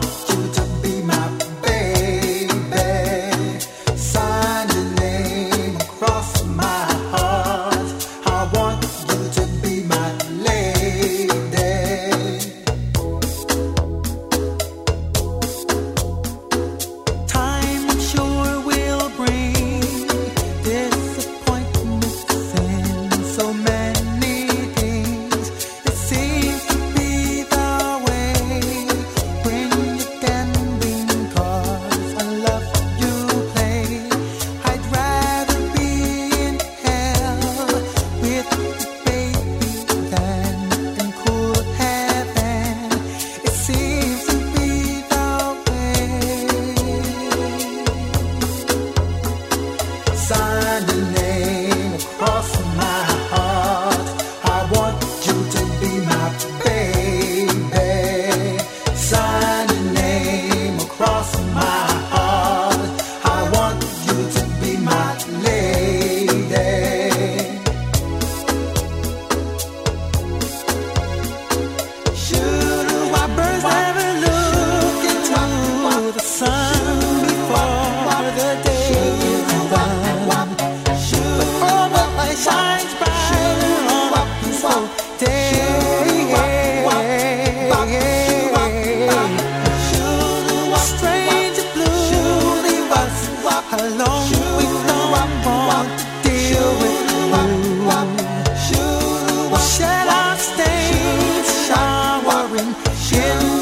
boy. in